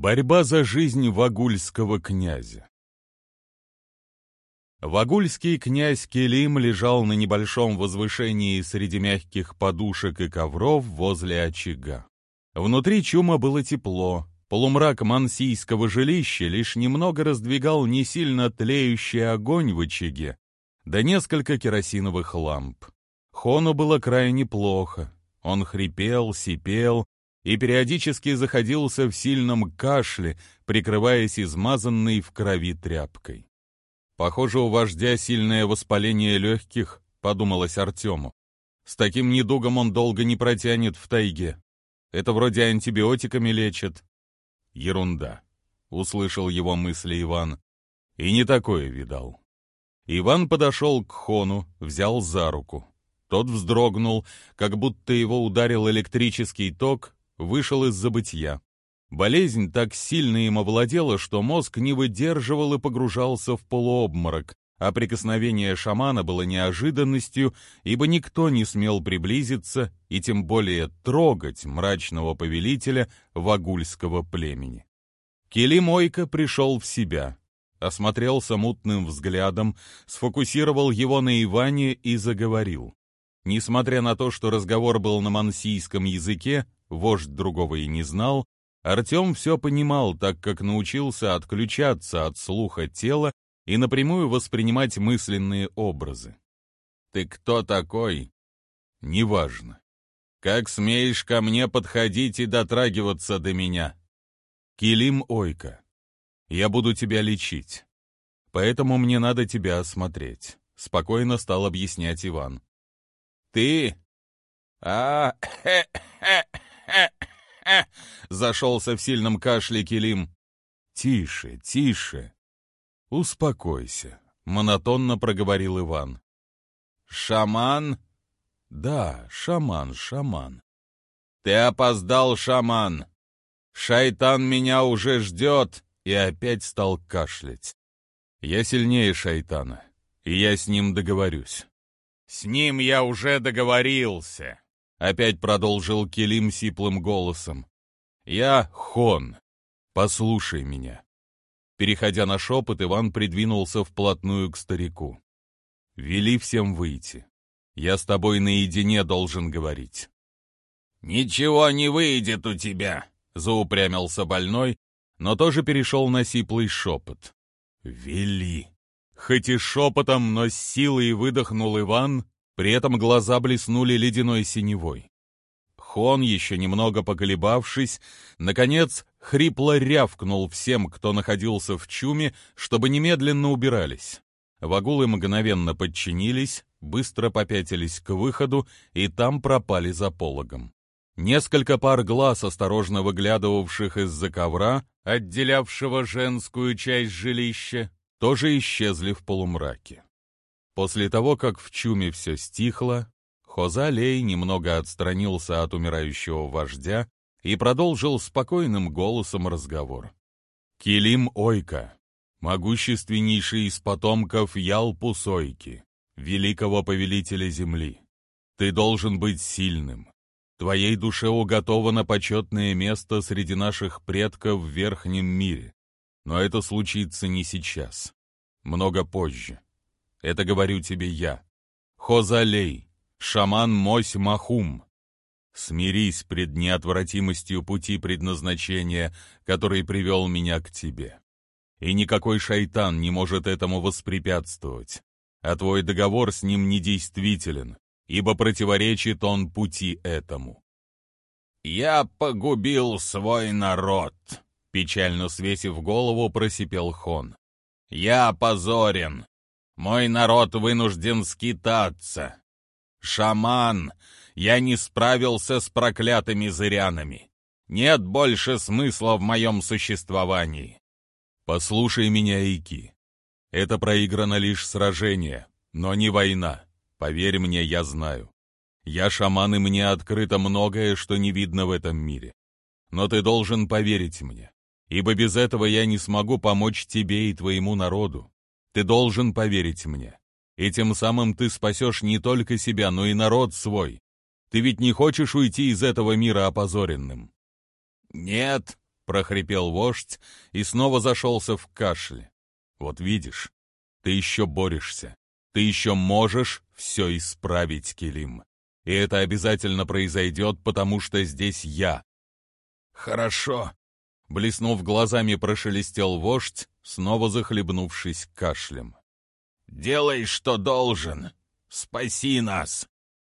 Борьба за жизнь вагульского князя Вагульский князь Келим лежал на небольшом возвышении среди мягких подушек и ковров возле очага. Внутри чума было тепло, полумрак мансийского жилища лишь немного раздвигал не сильно тлеющий огонь в очаге, да несколько керосиновых ламп. Хону было крайне плохо. Он хрипел, сипел и периодически заходился в сильном кашле, прикрываясь измазанной в крови тряпкой. Похоже, у вождя сильное воспаление легких, подумалось Артему. С таким недугом он долго не протянет в тайге. Это вроде антибиотиками лечат. Ерунда, услышал его мысли Иван. И не такое видал. Иван подошел к Хону, взял за руку. Тот вздрогнул, как будто его ударил электрический ток, вышел из забытья. Болезнь так сильно им овладела, что мозг не выдерживал и погружался в полуобморок, а прикосновение шамана было неожиданностью, ибо никто не смел приблизиться и тем более трогать мрачного повелителя вагульского племени. Келимойка пришел в себя, осмотрелся мутным взглядом, сфокусировал его на Иване и заговорил. Несмотря на то, что разговор был на мансийском языке, вождь другого и не знал, Артем все понимал, так как научился отключаться от слуха тела и напрямую воспринимать мысленные образы. «Ты кто такой?» «Неважно. Как смеешь ко мне подходить и дотрагиваться до меня?» «Килим Ойка, я буду тебя лечить, поэтому мне надо тебя осмотреть», — спокойно стал объяснять Иван. «Ты? А, хе, хе, хе, Зашелся в сильном кашле Килим. Тише, тише. Успокойся, монотонно проговорил Иван. Шаман? Да, шаман, шаман. Ты опоздал, шаман. Шайтан меня уже ждет и опять стал кашлять. Я сильнее шайтана, и я с ним договорюсь. С ним я уже договорился. Опять продолжил Келим сиплым голосом. «Я Хон. Послушай меня». Переходя на шепот, Иван придвинулся вплотную к старику. «Вели всем выйти. Я с тобой наедине должен говорить». «Ничего не выйдет у тебя», — заупрямился больной, но тоже перешел на сиплый шепот. «Вели». Хоть и шепотом, но с силой выдохнул Иван, при этом глаза блеснули ледяной синевой. Хон, еще немного поколебавшись, наконец хрипло рявкнул всем, кто находился в чуме, чтобы немедленно убирались. Вагулы мгновенно подчинились, быстро попятились к выходу и там пропали за пологом. Несколько пар глаз, осторожно выглядывавших из-за ковра, отделявшего женскую часть жилища, тоже исчезли в полумраке. После того, как в чуме все стихло, Хозалей немного отстранился от умирающего вождя и продолжил спокойным голосом разговор. «Килим Ойка, могущественнейший из потомков Ялпусойки, великого повелителя земли, ты должен быть сильным. Твоей душе уготовано почетное место среди наших предков в Верхнем мире. Но это случится не сейчас, много позже. Это говорю тебе я. Хозалей, шаман Мось Махум. Смирись пред неотвратимостью пути предназначения, который привел меня к тебе. И никакой шайтан не может этому воспрепятствовать, а твой договор с ним недействителен, ибо противоречит он пути этому. «Я погубил свой народ», — печально свесив голову, просипел Хон. «Я опозорен, мой народ вынужден скитаться. Шаман, я не справился с проклятыми зырянами. Нет больше смысла в моем существовании. Послушай меня, Ики. Это проиграно лишь сражение, но не война. Поверь мне, я знаю. Я шаман, и мне открыто многое, что не видно в этом мире. Но ты должен поверить мне, ибо без этого я не смогу помочь тебе и твоему народу. Ты должен поверить мне. И тем самым ты спасешь не только себя, но и народ свой. Ты ведь не хочешь уйти из этого мира опозоренным?» «Нет, прохрипел вождь и снова зашелся в кашле. Вот видишь, ты еще борешься. Ты еще можешь все исправить, Келим. И это обязательно произойдет, потому что здесь я. Хорошо. Блеснув глазами, прошелестел вождь, снова захлебнувшись кашлем. Делай, что должен. Спаси нас.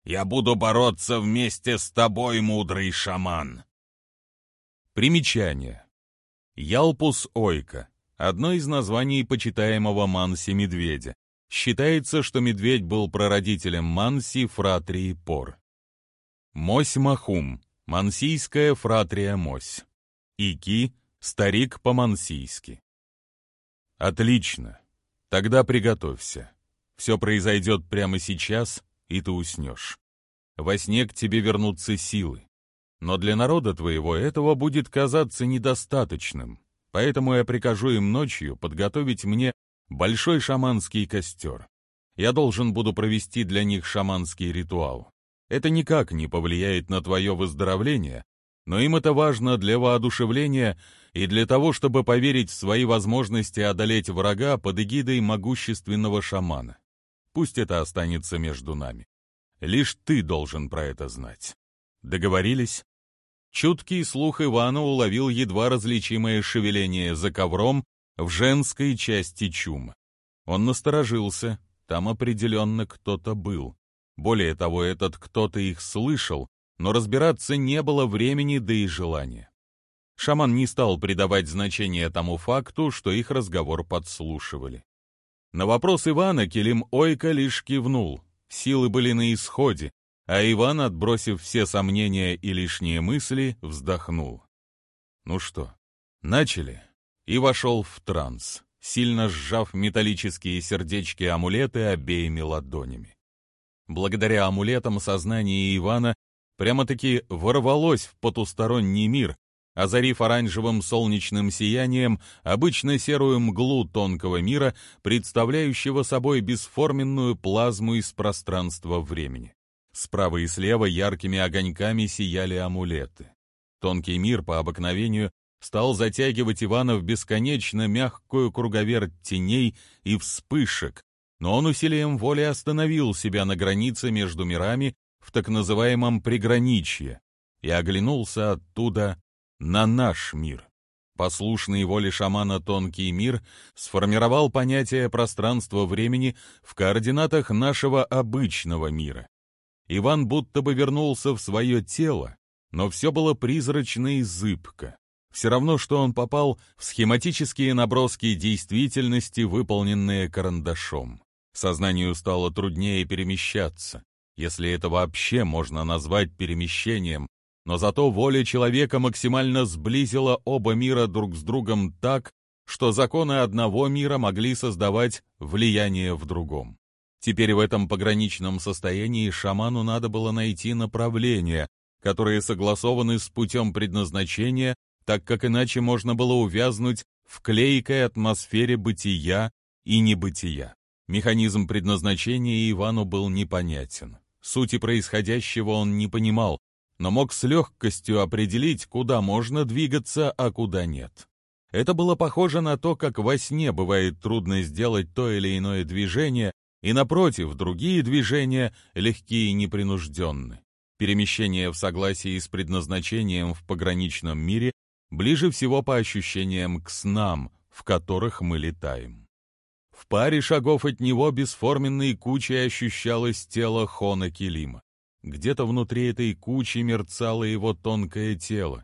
Я буду бороться вместе с тобой, мудрый шаман. Примечание. Ялпус ойка – одно из названий почитаемого Манси-медведя. Считается, что медведь был прародителем Манси фратрии Пор. Мось-махум – мансийская фратрия Мось. Ики – старик по-мансийски. Отлично. Тогда приготовься. Все произойдет прямо сейчас, и ты уснешь. Во сне к тебе вернутся силы. Но для народа твоего этого будет казаться недостаточным, поэтому я прикажу им ночью подготовить мне большой шаманский костер. Я должен буду провести для них шаманский ритуал. Это никак не повлияет на твое выздоровление, но им это важно для воодушевления и для того, чтобы поверить в свои возможности одолеть врага под эгидой могущественного шамана. Пусть это останется между нами. Лишь ты должен про это знать. Договорились? Чуткий слух Ивана уловил едва различимое шевеление за ковром в женской части чумы. Он насторожился, там определенно кто-то был. Более того, этот кто-то их слышал, но разбираться не было времени, да и желания. Шаман не стал придавать значения тому факту, что их разговор подслушивали. На вопрос Ивана Келим Ойко лишь кивнул. Силы были на исходе, а Иван, отбросив все сомнения и лишние мысли, вздохнул. Ну что, начали? И вошел в транс, сильно сжав металлические сердечки амулеты обеими ладонями. Благодаря амулетам сознание Ивана прямо-таки ворвалось в потусторонний мир, озарив оранжевым солнечным сиянием обычно серую мглу тонкого мира, представляющего собой бесформенную плазму из пространства времени. Справа и слева яркими огоньками сияли амулеты. Тонкий мир по обыкновению стал затягивать Ивана в бесконечно мягкую круговерть теней и вспышек, но он усилием воли остановил себя на границе между мирами в так называемом приграничье и оглянулся оттуда на наш мир. Послушный воле шамана тонкий мир сформировал понятие пространства-времени в координатах нашего обычного мира. Иван будто бы вернулся в свое тело, но все было призрачно и зыбко. Все равно, что он попал в схематические наброски действительности, выполненные карандашом. Сознанию стало труднее перемещаться, если это вообще можно назвать перемещением, но зато воля человека максимально сблизила оба мира друг с другом так, что законы одного мира могли создавать влияние в другом. Теперь в этом пограничном состоянии шаману надо было найти направления, которые согласованы с путем предназначения, так как иначе можно было увязнуть в клейкой атмосфере бытия и небытия. Механизм предназначения Ивану был непонятен. Сути происходящего он не понимал, но мог с легкостью определить, куда можно двигаться, а куда нет. Это было похоже на то, как во сне бывает трудно сделать то или иное движение, и, напротив, другие движения легкие и непринужденны. Перемещение в согласии с предназначением в пограничном мире ближе всего по ощущениям к снам, в которых мы летаем. В паре шагов от него бесформенной кучей ощущалось тело Хона Килима. Где-то внутри этой кучи мерцало его тонкое тело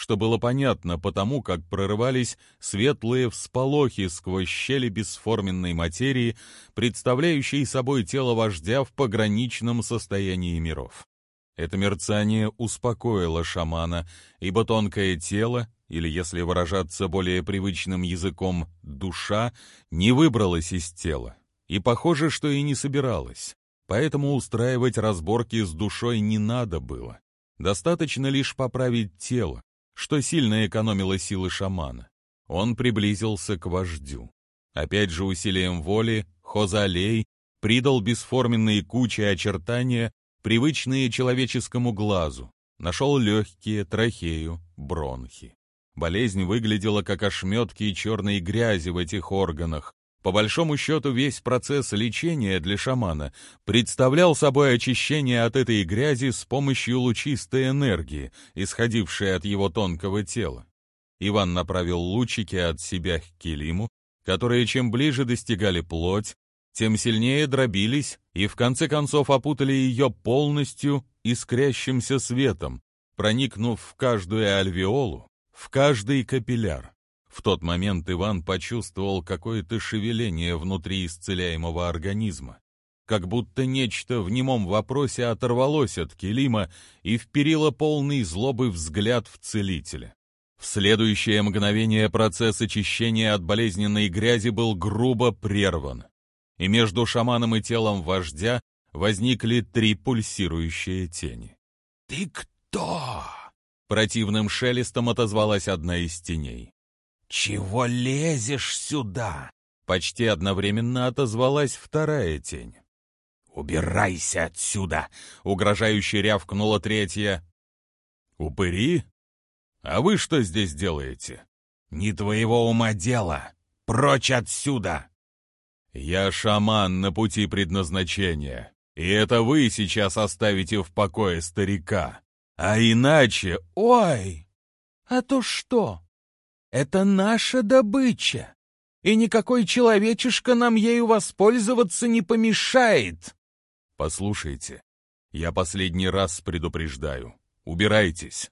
что было понятно потому, как прорывались светлые всполохи сквозь щели бесформенной материи, представляющей собой тело вождя в пограничном состоянии миров. Это мерцание успокоило шамана, ибо тонкое тело, или, если выражаться более привычным языком, душа, не выбралась из тела, и похоже, что и не собиралась. Поэтому устраивать разборки с душой не надо было. Достаточно лишь поправить тело, что сильно экономило силы шамана. Он приблизился к вождю. Опять же усилием воли Хозалей придал бесформенные кучи очертания, привычные человеческому глазу, нашел легкие, трахею, бронхи. Болезнь выглядела как ошметки черной грязи в этих органах. По большому счету, весь процесс лечения для шамана представлял собой очищение от этой грязи с помощью лучистой энергии, исходившей от его тонкого тела. Иван направил лучики от себя к килиму, которые чем ближе достигали плоть, тем сильнее дробились и в конце концов опутали ее полностью искрящимся светом, проникнув в каждую альвеолу, в каждый капилляр. В тот момент Иван почувствовал какое-то шевеление внутри исцеляемого организма, как будто нечто в немом вопросе оторвалось от Келима и вперило полный злобы взгляд в целителя. В следующее мгновение процесс очищения от болезненной грязи был грубо прерван, и между шаманом и телом вождя возникли три пульсирующие тени. «Ты кто?» Противным шелестом отозвалась одна из теней. «Чего лезешь сюда?» Почти одновременно отозвалась вторая тень. «Убирайся отсюда!» — угрожающе рявкнула третья. «Упыри? А вы что здесь делаете?» «Не твоего ума дело! Прочь отсюда!» «Я шаман на пути предназначения, и это вы сейчас оставите в покое старика. А иначе... Ой! А то что? Это наша добыча, и никакой человечишка нам ею воспользоваться не помешает!» «Послушайте, я последний раз предупреждаю. Убирайтесь!»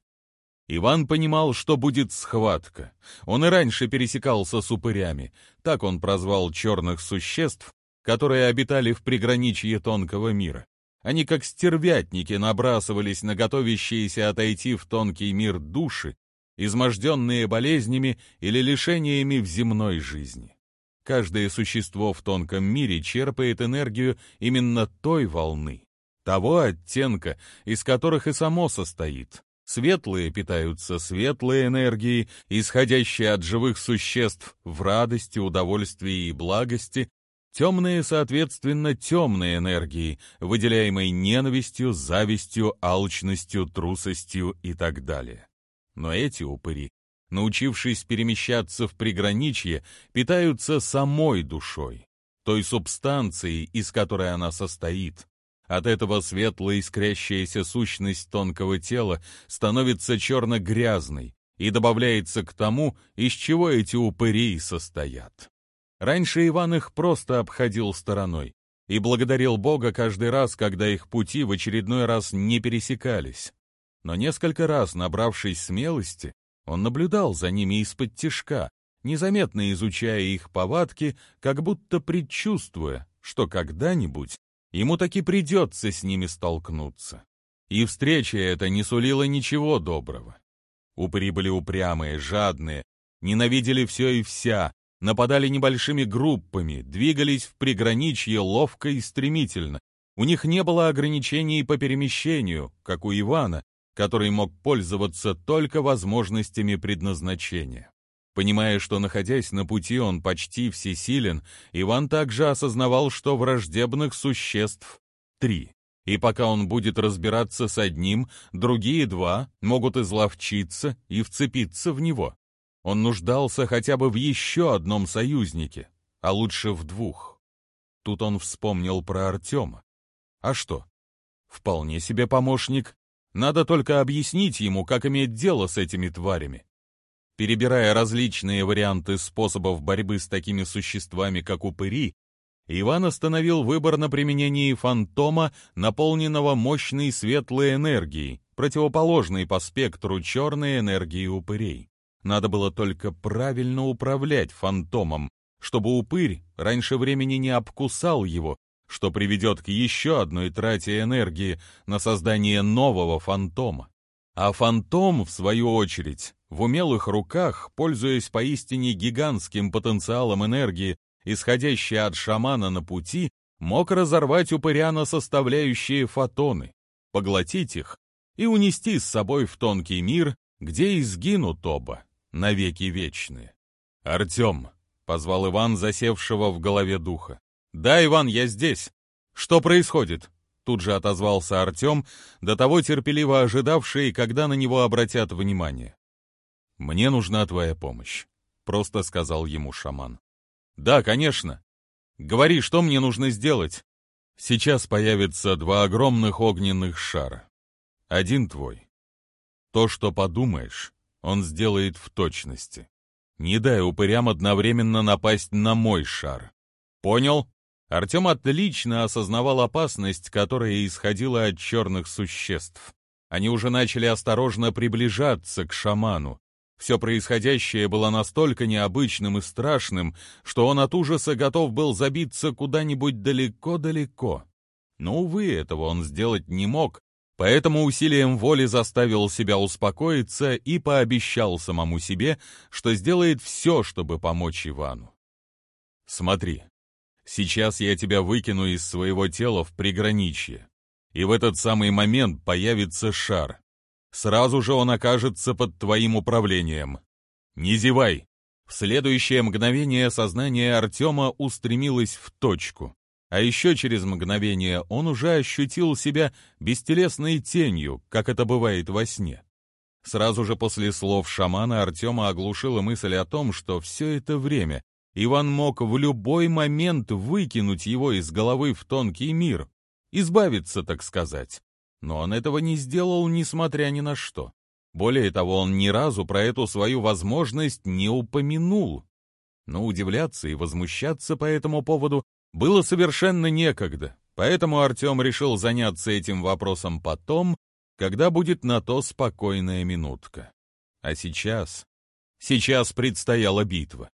Иван понимал, что будет схватка. Он и раньше пересекался с упырями. Так он прозвал черных существ, которые обитали в приграничье тонкого мира. Они как стервятники набрасывались на готовящиеся отойти в тонкий мир души, изможденные болезнями или лишениями в земной жизни. Каждое существо в тонком мире черпает энергию именно той волны, того оттенка, из которых и само состоит. Светлые питаются светлой энергией, исходящей от живых существ в радости, удовольствии и благости, темные, соответственно, темной энергией, выделяемой ненавистью, завистью, алчностью, трусостью и так далее. Но эти упыри, научившись перемещаться в приграничье, питаются самой душой, той субстанцией, из которой она состоит, от этого светлая искрящаяся сущность тонкого тела становится черно-грязной и добавляется к тому, из чего эти упыри состоят. Раньше Иван их просто обходил стороной и благодарил Бога каждый раз, когда их пути в очередной раз не пересекались. Но несколько раз, набравшись смелости, он наблюдал за ними из-под тишка, незаметно изучая их повадки, как будто предчувствуя, что когда-нибудь ему таки придется с ними столкнуться. И встреча эта не сулила ничего доброго. Упыри были упрямые, жадные, ненавидели все и вся, нападали небольшими группами, двигались в приграничье ловко и стремительно. У них не было ограничений по перемещению, как у Ивана, который мог пользоваться только возможностями предназначения. Понимая, что, находясь на пути, он почти всесилен, Иван также осознавал, что враждебных существ три. И пока он будет разбираться с одним, другие два могут изловчиться и вцепиться в него. Он нуждался хотя бы в еще одном союзнике, а лучше в двух. Тут он вспомнил про Артема. А что? Вполне себе помощник. Надо только объяснить ему, как иметь дело с этими тварями. Перебирая различные варианты способов борьбы с такими существами, как упыри, Иван остановил выбор на применении фантома, наполненного мощной светлой энергией, противоположной по спектру черной энергии упырей. Надо было только правильно управлять фантомом, чтобы упырь раньше времени не обкусал его, что приведет к еще одной трате энергии на создание нового фантома. А фантом, в свою очередь, в умелых руках, пользуясь поистине гигантским потенциалом энергии, исходящей от шамана на пути, мог разорвать упыря на составляющие фотоны, поглотить их и унести с собой в тонкий мир, где и сгинут оба, навеки вечные. «Артем!» — позвал Иван, засевшего в голове духа. «Да, Иван, я здесь. Что происходит?» Тут же отозвался Артем, до того терпеливо ожидавший, когда на него обратят внимание. «Мне нужна твоя помощь», — просто сказал ему шаман. «Да, конечно. Говори, что мне нужно сделать?» Сейчас появятся два огромных огненных шара. Один твой. То, что подумаешь, он сделает в точности. Не дай упырям одновременно напасть на мой шар. Понял? Артем отлично осознавал опасность, которая исходила от черных существ. Они уже начали осторожно приближаться к шаману. Все происходящее было настолько необычным и страшным, что он от ужаса готов был забиться куда-нибудь далеко-далеко. Но, увы, этого он сделать не мог, поэтому усилием воли заставил себя успокоиться и пообещал самому себе, что сделает все, чтобы помочь Ивану. «Смотри, сейчас я тебя выкину из своего тела в приграничье, и в этот самый момент появится шар. Сразу же он окажется под твоим управлением. Не зевай!» В следующее мгновение сознание Артема устремилось в точку. А еще через мгновение он уже ощутил себя бестелесной тенью, как это бывает во сне. Сразу же после слов шамана Артема оглушила мысль о том, что все это время Иван мог в любой момент выкинуть его из головы в тонкий мир, избавиться, так сказать. Но он этого не сделал, несмотря ни на что. Более того, он ни разу про эту свою возможность не упомянул. Но удивляться и возмущаться по этому поводу было совершенно некогда, поэтому Артем решил заняться этим вопросом потом, когда будет на то спокойная минутка. А сейчас... Сейчас предстояла битва.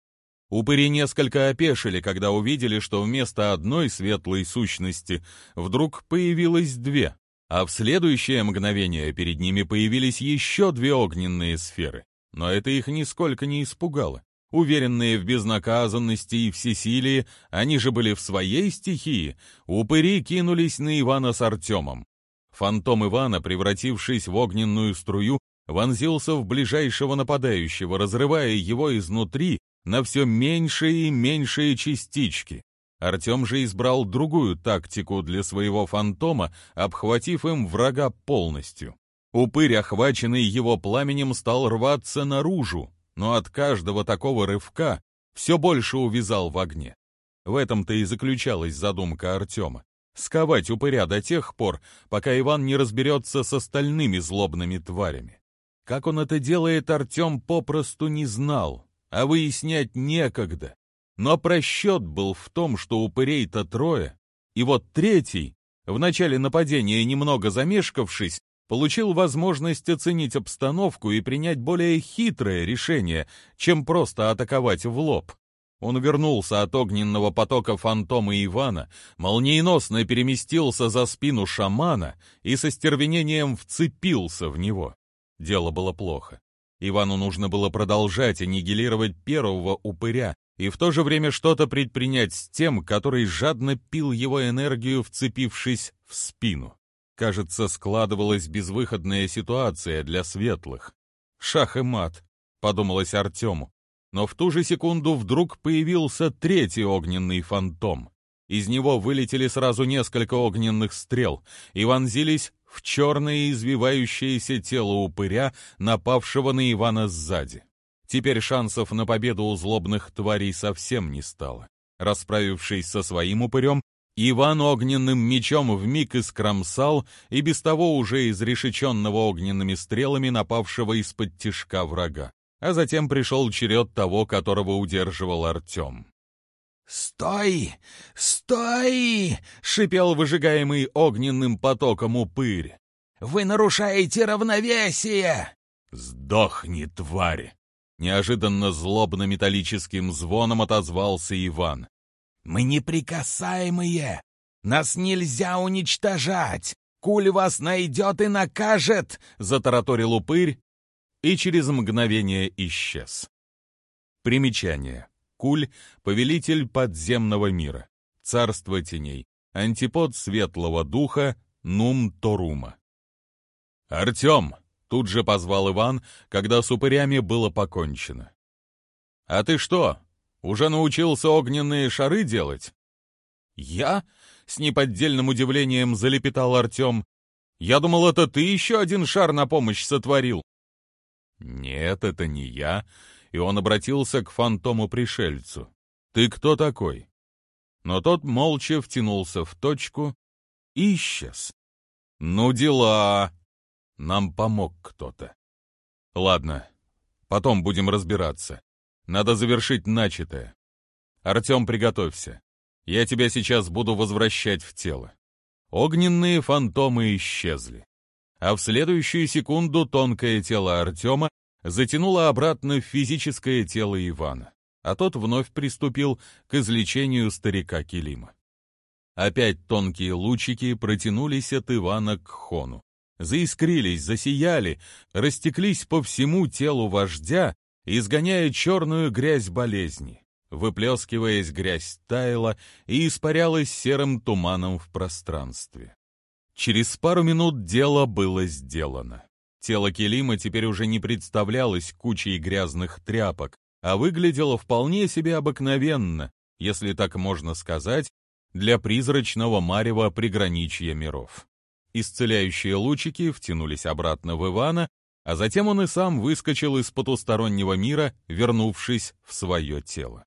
Упыри несколько опешили, когда увидели, что вместо одной светлой сущности вдруг появилось две а в следующее мгновение перед ними появились еще две огненные сферы. Но это их нисколько не испугало. Уверенные в безнаказанности и всесилии, они же были в своей стихии, упыри кинулись на Ивана с Артемом. Фантом Ивана, превратившись в огненную струю, вонзился в ближайшего нападающего, разрывая его изнутри на все меньшие и меньшие частички. Артем же избрал другую тактику для своего фантома, обхватив им врага полностью. Упырь, охваченный его пламенем, стал рваться наружу, но от каждого такого рывка все больше увязал в огне. В этом-то и заключалась задумка Артема. Сковать упыря до тех пор, пока Иван не разберется с остальными злобными тварями. Как он это делает, Артем попросту не знал, а выяснять некогда. Но просчет был в том, что упырей-то трое, и вот третий, в начале нападения немного замешкавшись, получил возможность оценить обстановку и принять более хитрое решение, чем просто атаковать в лоб. Он вернулся от огненного потока фантома Ивана, молниеносно переместился за спину шамана и со стервенением вцепился в него. Дело было плохо. Ивану нужно было продолжать аннигилировать первого упыря, и в то же время что-то предпринять с тем, который жадно пил его энергию, вцепившись в спину. Кажется, складывалась безвыходная ситуация для светлых. «Шах и мат», — подумалось Артему. Но в ту же секунду вдруг появился третий огненный фантом. Из него вылетели сразу несколько огненных стрел и вонзились в черное извивающееся тело упыря, напавшего на Ивана сзади. Теперь шансов на победу у злобных тварей совсем не стало. Расправившись со своим упырем, Иван огненным мечом вмиг искромсал и без того уже изрешеченного огненными стрелами напавшего из-под тишка врага. А затем пришел черед того, которого удерживал Артем. «Стой! Стой!» — шипел выжигаемый огненным потоком упырь. «Вы нарушаете равновесие!» «Сдохни, тварь!» Неожиданно злобно-металлическим звоном отозвался Иван. «Мы неприкасаемые! Нас нельзя уничтожать! Куль вас найдет и накажет!» — затараторил упырь и через мгновение исчез. Примечание. Куль — повелитель подземного мира, царство теней, антипод светлого духа Нум-Торума. «Артем!» Тут же позвал Иван, когда с упырями было покончено. «А ты что, уже научился огненные шары делать?» «Я?» — с неподдельным удивлением залепетал Артем. «Я думал, это ты еще один шар на помощь сотворил». Нет, это не я, и он обратился к фантому-пришельцу. Ты кто такой? Но тот молча втянулся в точку и исчез. Ну дела! Нам помог кто-то. Ладно, потом будем разбираться. Надо завершить начатое. Артем, приготовься. Я тебя сейчас буду возвращать в тело. Огненные фантомы исчезли. А в следующую секунду тонкое тело Артема затянуло обратно в физическое тело Ивана, а тот вновь приступил к излечению старика Килима. Опять тонкие лучики протянулись от Ивана к Хону. Заискрились, засияли, растеклись по всему телу вождя, изгоняя черную грязь болезни. Выплескиваясь, грязь таяла и испарялась серым туманом в пространстве. Через пару минут дело было сделано. Тело Келима теперь уже не представлялось кучей грязных тряпок, а выглядело вполне себе обыкновенно, если так можно сказать, для призрачного марева приграничья миров. Исцеляющие лучики втянулись обратно в Ивана, а затем он и сам выскочил из потустороннего мира, вернувшись в свое тело.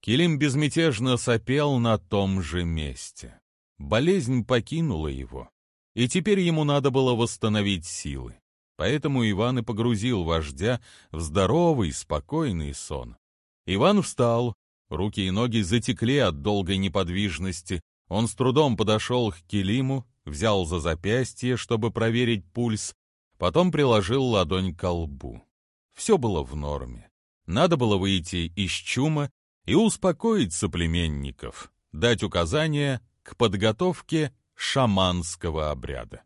Килим безмятежно сопел на том же месте. Болезнь покинула его, и теперь ему надо было восстановить силы. Поэтому Иван и погрузил вождя в здоровый, спокойный сон. Иван встал, руки и ноги затекли от долгой неподвижности. Он с трудом подошел к Килиму, взял за запястье, чтобы проверить пульс, потом приложил ладонь к лбу. Все было в норме. Надо было выйти из чума и успокоить соплеменников, дать указания к подготовке шаманского обряда.